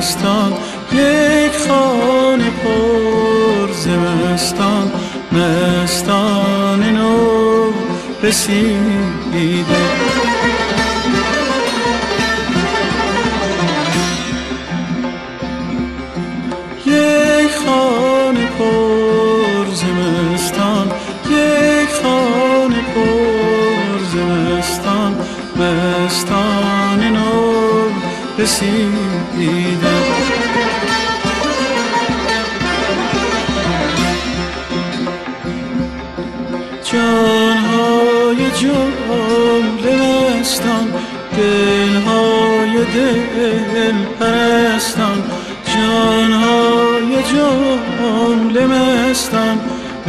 زمستان یک خانه پر زمستان مستان نو رسیده یک خانه پر زمستان یک خانه پر زمستان مستان نو رسیده مستان دلهای دل پرستان. جانهای جمله مستان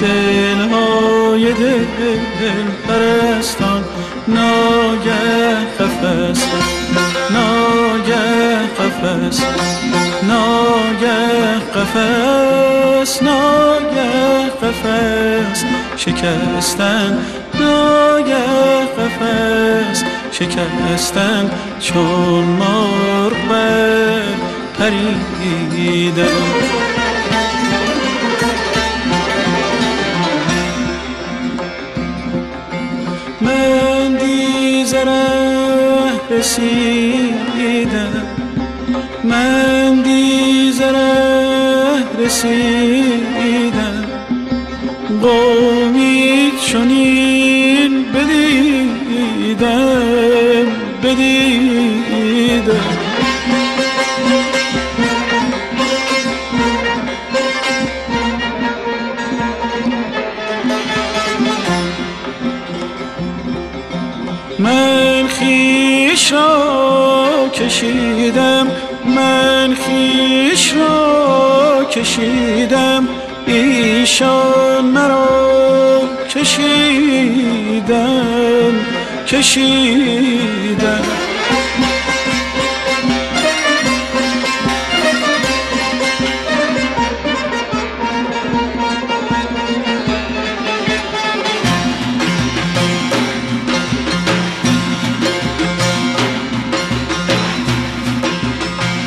دلهای دل پرستان. ناگه قفص ناگه قفص ناگه قفص ناگه قفص شکستن ناگه شکستن چون مرغ پریدن من دیزره رسیدم. من دیزره رسیدم. قومی چنین بدیدم. من خیش را کشیدم من خیش را کشیدم. ایشان مرا کشیدن کشیدن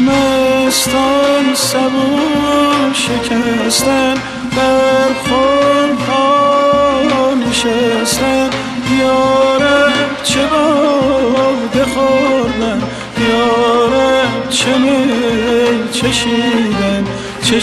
مستان سبو شکستن یارب چه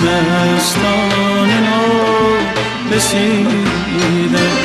مستان نو رسیده